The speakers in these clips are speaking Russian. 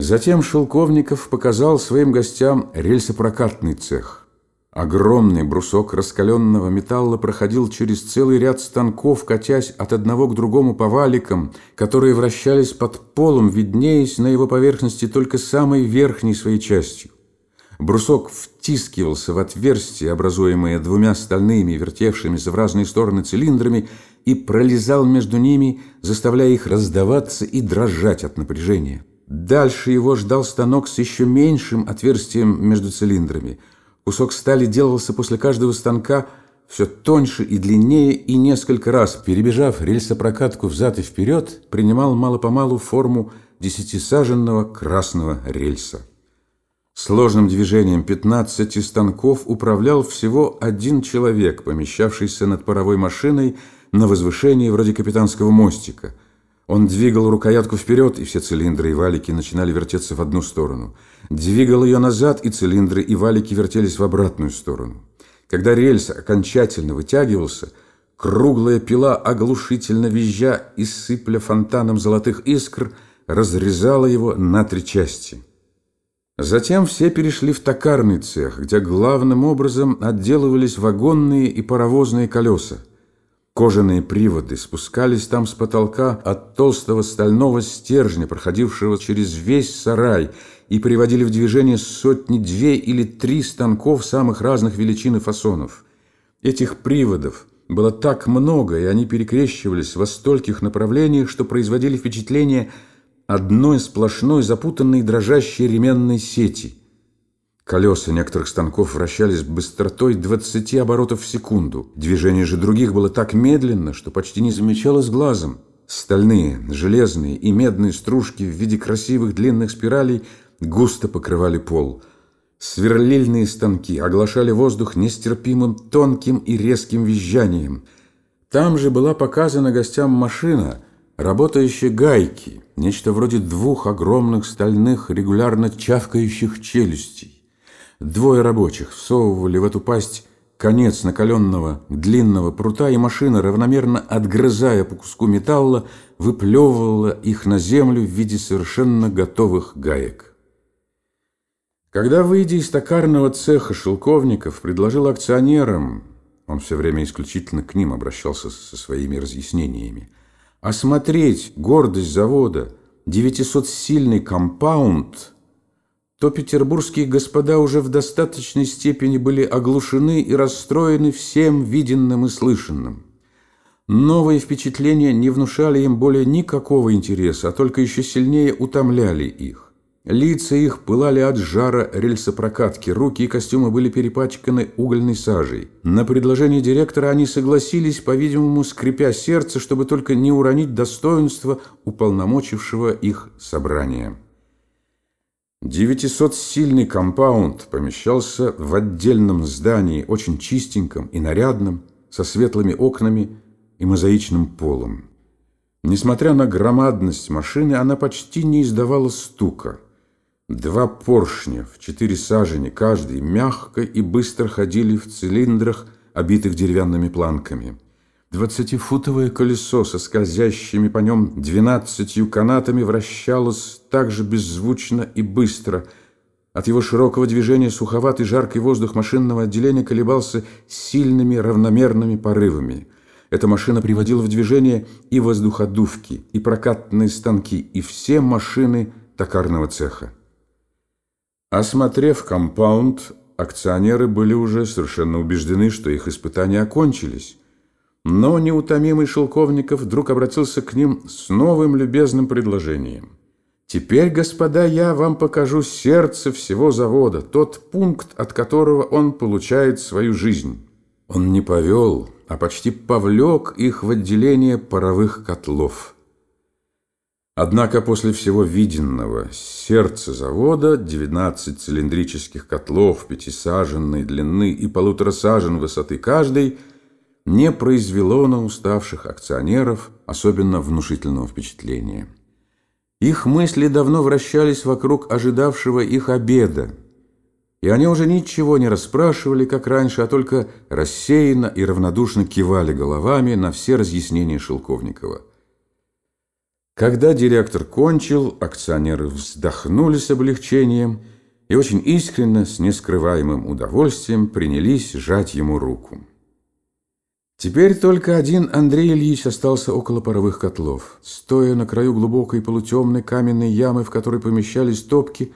Затем Шелковников показал своим гостям рельсопрокатный цех. Огромный брусок раскаленного металла проходил через целый ряд станков, катясь от одного к другому по валикам, которые вращались под полом, виднеясь на его поверхности только самой верхней своей частью. Брусок втискивался в отверстие, образуемое двумя стальными, вертевшимися в разные стороны цилиндрами, и пролезал между ними, заставляя их раздаваться и дрожать от напряжения. Дальше его ждал станок с еще меньшим отверстием между цилиндрами. Кусок стали делался после каждого станка все тоньше и длиннее, и несколько раз, перебежав рельсопрокатку взад и вперед, принимал мало-помалу форму десятисаженного красного рельса. Сложным движением 15 станков управлял всего один человек, помещавшийся над паровой машиной на возвышении вроде капитанского мостика – он двигал рукоятку вперед, и все цилиндры и валики начинали вертеться в одну сторону. Двигал ее назад, и цилиндры и валики вертелись в обратную сторону. Когда рельс окончательно вытягивался, круглая пила, оглушительно визжа и сыпля фонтаном золотых искр, разрезала его на три части. Затем все перешли в токарный цех, где главным образом отделывались вагонные и паровозные колеса. Кожаные приводы спускались там с потолка от толстого стального стержня, проходившего через весь сарай, и приводили в движение сотни-две или три станков самых разных величин и фасонов. Этих приводов было так много, и они перекрещивались во стольких направлениях, что производили впечатление одной сплошной запутанной дрожащей ременной сети – Колеса некоторых станков вращались быстротой 20 оборотов в секунду. Движение же других было так медленно, что почти не замечалось глазом. Стальные, железные и медные стружки в виде красивых длинных спиралей густо покрывали пол. Сверлильные станки оглашали воздух нестерпимым тонким и резким визжанием. Там же была показана гостям машина, работающая гайки, нечто вроде двух огромных стальных регулярно чавкающих челюстей. Двое рабочих всовывали в эту пасть конец накаленного длинного прута, и машина, равномерно отгрызая по куску металла, выплевывала их на землю в виде совершенно готовых гаек. Когда, выйдя из токарного цеха Шелковников, предложил акционерам, он все время исключительно к ним обращался со своими разъяснениями, осмотреть гордость завода, 900-сильный компаунд – то петербургские господа уже в достаточной степени были оглушены и расстроены всем виденным и слышанным. Новые впечатления не внушали им более никакого интереса, а только еще сильнее утомляли их. Лица их пылали от жара рельсопрокатки, руки и костюмы были перепачканы угольной сажей. На предложение директора они согласились, по-видимому, скрипя сердце, чтобы только не уронить достоинство уполномочившего их собрания. Девятисотсильный компаунд помещался в отдельном здании, очень чистеньком и нарядном, со светлыми окнами и мозаичным полом. Несмотря на громадность машины, она почти не издавала стука. Два поршня в четыре сажени каждый мягко и быстро ходили в цилиндрах, обитых деревянными планками – Двадцатифутовое колесо со скользящими по нем двенадцатью канатами вращалось так же беззвучно и быстро. От его широкого движения суховатый жаркий воздух машинного отделения колебался сильными равномерными порывами. Эта машина приводила в движение и воздуходувки, и прокатные станки, и все машины токарного цеха. Осмотрев компаунд, акционеры были уже совершенно убеждены, что их испытания окончились. Но неутомимый Шелковников вдруг обратился к ним с новым любезным предложением. «Теперь, господа, я вам покажу сердце всего завода, тот пункт, от которого он получает свою жизнь». Он не повел, а почти повлек их в отделение паровых котлов. Однако после всего виденного сердце завода, 12 цилиндрических котлов пятисаженной длины и полутора сажен высоты каждый – не произвело на уставших акционеров особенно внушительного впечатления. Их мысли давно вращались вокруг ожидавшего их обеда, и они уже ничего не расспрашивали, как раньше, а только рассеянно и равнодушно кивали головами на все разъяснения Шелковникова. Когда директор кончил, акционеры вздохнули с облегчением и очень искренне, с нескрываемым удовольствием, принялись жать ему руку. Теперь только один Андрей Ильич остался около паровых котлов. Стоя на краю глубокой полутемной каменной ямы, в которой помещались топки,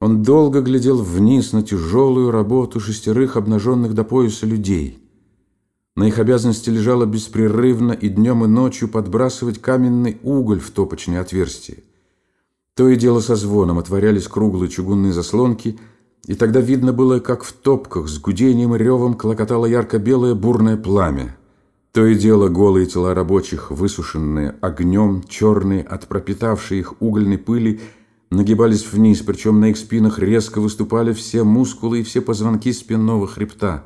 он долго глядел вниз на тяжелую работу шестерых обнаженных до пояса людей. На их обязанности лежало беспрерывно и днем и ночью подбрасывать каменный уголь в топочные отверстия. То и дело со звоном отворялись круглые чугунные заслонки – и тогда видно было, как в топках с гудением и ревом клокотало ярко-белое бурное пламя. То и дело голые тела рабочих, высушенные огнем, черные от пропитавшей их угольной пыли, нагибались вниз, причем на их спинах резко выступали все мускулы и все позвонки спинного хребта.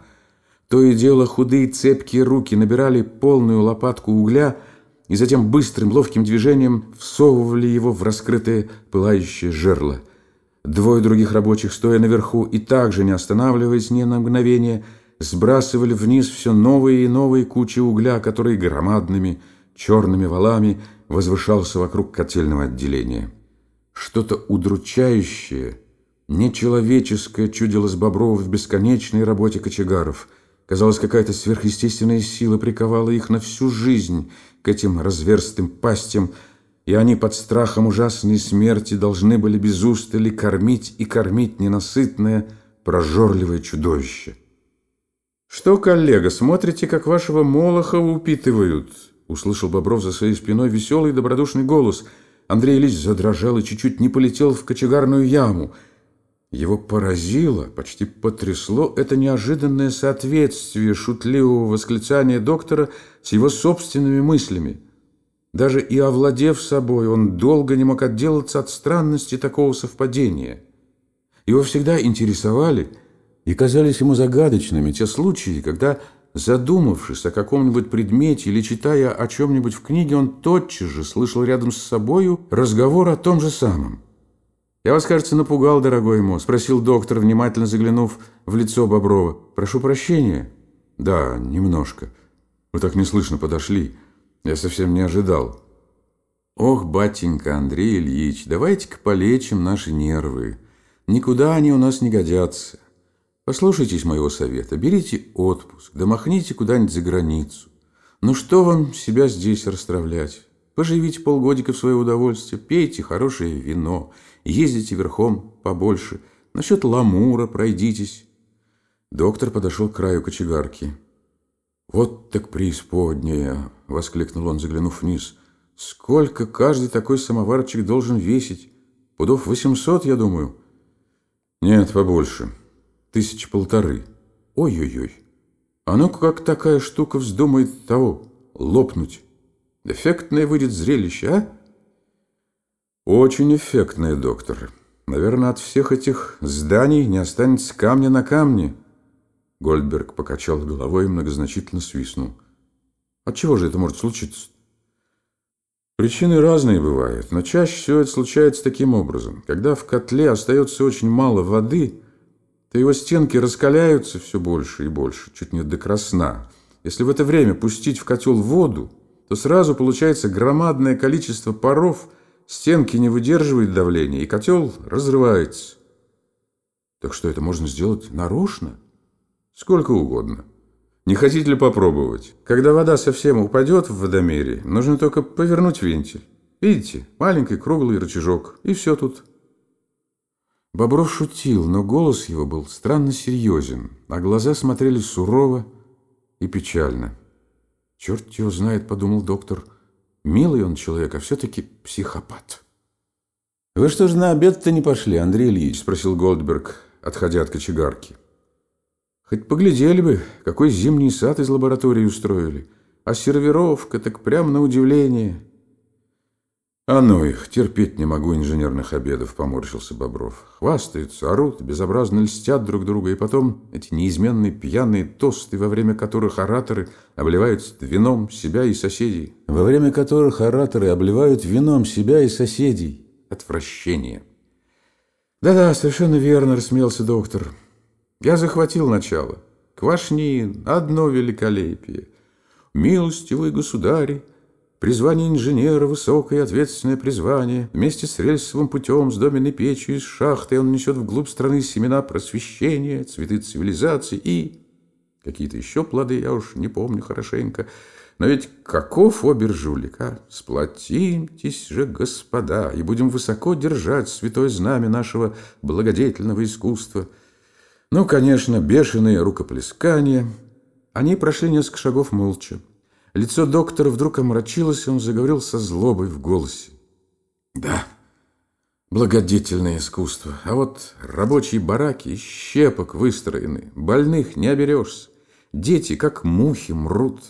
То и дело худые цепкие руки набирали полную лопатку угля и затем быстрым ловким движением всовывали его в раскрытое пылающее жерло – Двое других рабочих, стоя наверху и также не останавливаясь ни на мгновение, сбрасывали вниз все новые и новые кучи угля, которые громадными черными валами возвышался вокруг котельного отделения. Что-то удручающее, нечеловеческое чудилось Боброву в бесконечной работе кочегаров. Казалось, какая-то сверхъестественная сила приковала их на всю жизнь к этим разверстым пастям, и они под страхом ужасной смерти должны были без устали кормить и кормить ненасытное, прожорливое чудовище. «Что, коллега, смотрите, как вашего Молохова упитывают?» Услышал Бобров за своей спиной веселый и добродушный голос. Андрей Ильич задрожал и чуть-чуть не полетел в кочегарную яму. Его поразило, почти потрясло это неожиданное соответствие шутливого восклицания доктора с его собственными мыслями. Даже и овладев собой, он долго не мог отделаться от странности такого совпадения. Его всегда интересовали и казались ему загадочными те случаи, когда, задумавшись о каком-нибудь предмете или читая о чем-нибудь в книге, он тотчас же слышал рядом с собою разговор о том же самом. «Я вас, кажется, напугал, дорогой ему», – спросил доктор, внимательно заглянув в лицо Боброва. «Прошу прощения». «Да, немножко. Вы так неслышно подошли». Я совсем не ожидал. Ох, батенька Андрей Ильич, давайте-ка полечим наши нервы. Никуда они у нас не годятся. Послушайтесь моего совета, берите отпуск, да махните куда-нибудь за границу. Ну что вам себя здесь расстравлять? Поживите полгодика в свое удовольствие, пейте хорошее вино, ездите верхом побольше. Насчет ламура пройдитесь. Доктор подошел к краю кочегарки. «Вот так преисподняя!» — воскликнул он, заглянув вниз. «Сколько каждый такой самоварчик должен весить? Пудов восемьсот, я думаю». «Нет, побольше. Тысячи полторы. Ой-ой-ой. А ну как такая штука вздумает того, лопнуть? Эффектное выйдет зрелище, а?» «Очень эффектное, доктор. Наверное, от всех этих зданий не останется камня на камне». Гольдберг покачал головой и многозначительно свистнул. От чего же это может случиться? Причины разные бывают, но чаще всего это случается таким образом. Когда в котле остается очень мало воды, то его стенки раскаляются все больше и больше, чуть не до красна. Если в это время пустить в котел воду, то сразу получается громадное количество паров, стенки не выдерживают давления, и котел разрывается. Так что это можно сделать нарочно? Сколько угодно. Не хотите ли попробовать? Когда вода совсем упадет в водомере, нужно только повернуть вентиль. Видите, маленький круглый рычажок, и все тут. Бобров шутил, но голос его был странно серьезен, а глаза смотрели сурово и печально. «Черт его знает», — подумал доктор, — «милый он человек, а все-таки психопат». «Вы что же на обед-то не пошли, Андрей Ильич?» — спросил Голдберг, отходя от кочегарки. Хоть поглядели бы, какой зимний сад из лаборатории устроили. А сервировка так прямо на удивление. А ну их, терпеть не могу инженерных обедов, поморщился Бобров. Хвастаются, орут, безобразно льстят друг друга, и потом эти неизменные пьяные тосты, во время которых ораторы обливают вином себя и соседей. Во время которых ораторы обливают вином себя и соседей. Отвращение. Да-да, совершенно верно, рассмеялся доктор. Я захватил начало. Квашни – одно великолепие. Милостивый государь, Призвание инженера – высокое ответственное призвание. Вместе с рельсовым путем, с доменной печью из шахты он несет вглубь страны семена просвещения, цветы цивилизации и... Какие-то еще плоды, я уж не помню хорошенько. Но ведь каков обер жулик, а? Сплотимтесь же, господа, и будем высоко держать святое знамя нашего благодетельного искусства. Ну, конечно, бешеные рукоплескания. Они прошли несколько шагов молча. Лицо доктора вдруг омрачилось, и он заговорил со злобой в голосе. «Да, благодетельное искусство. А вот рабочие бараки из щепок выстроены. Больных не оберешься. Дети, как мухи, мрут.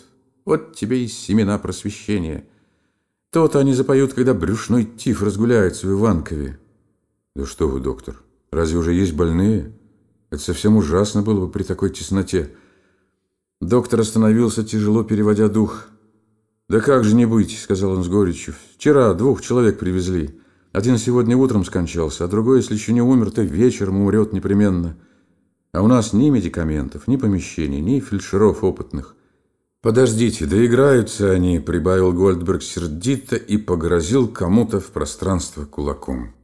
Вот тебе и семена просвещения. То-то они запоют, когда брюшной тиф разгуляется в Иванкове. Да что вы, доктор, разве уже есть больные? Это совсем ужасно было бы при такой тесноте. Доктор остановился, тяжело переводя дух. «Да как же не быть», — сказал он с горечью. «Вчера двух человек привезли. Один сегодня утром скончался, а другой, если еще не умер, то вечером умрет непременно. А у нас ни медикаментов, ни помещений, ни фельдшеров опытных». «Подождите, доиграются они», — прибавил Гольдберг сердито и погрозил кому-то в пространство кулаком.